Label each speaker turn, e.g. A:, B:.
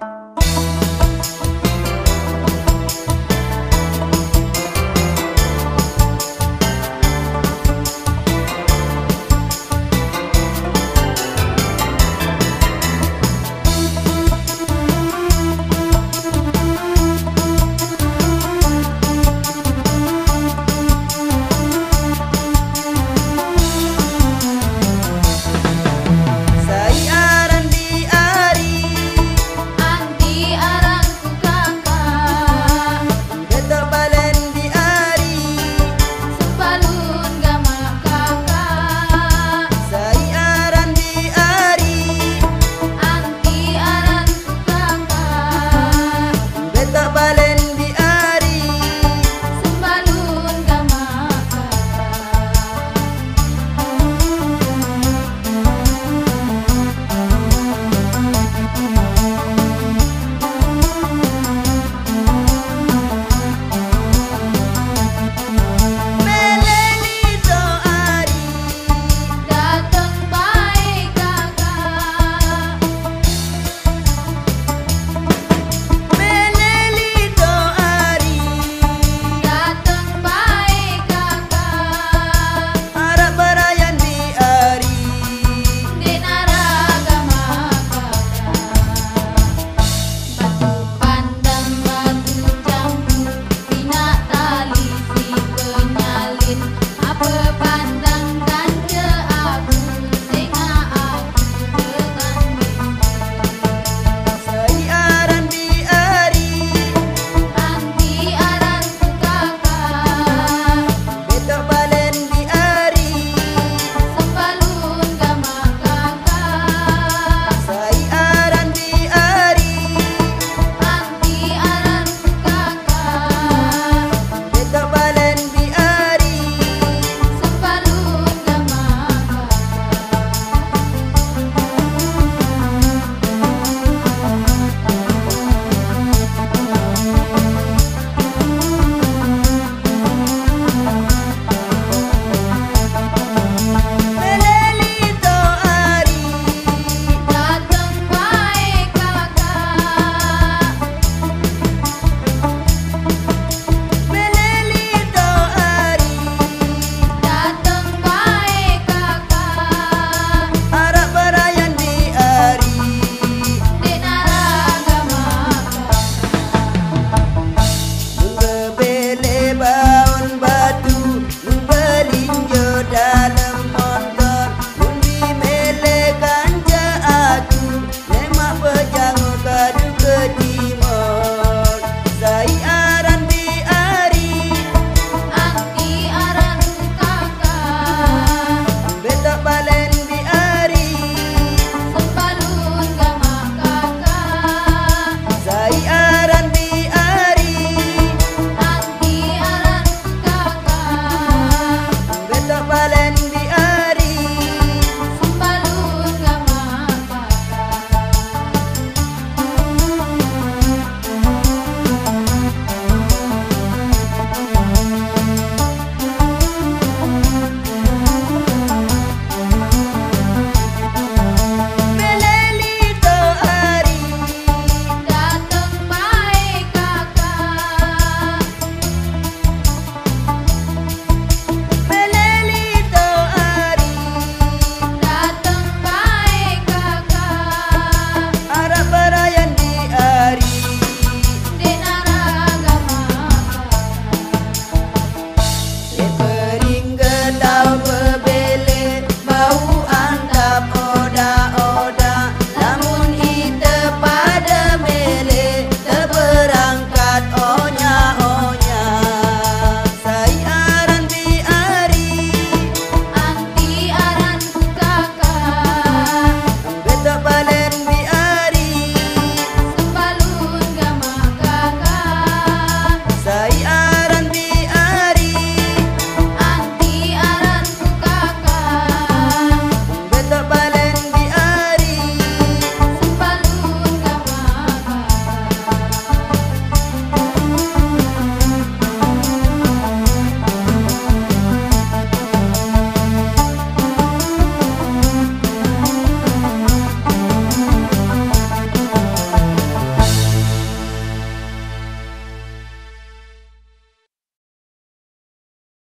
A: you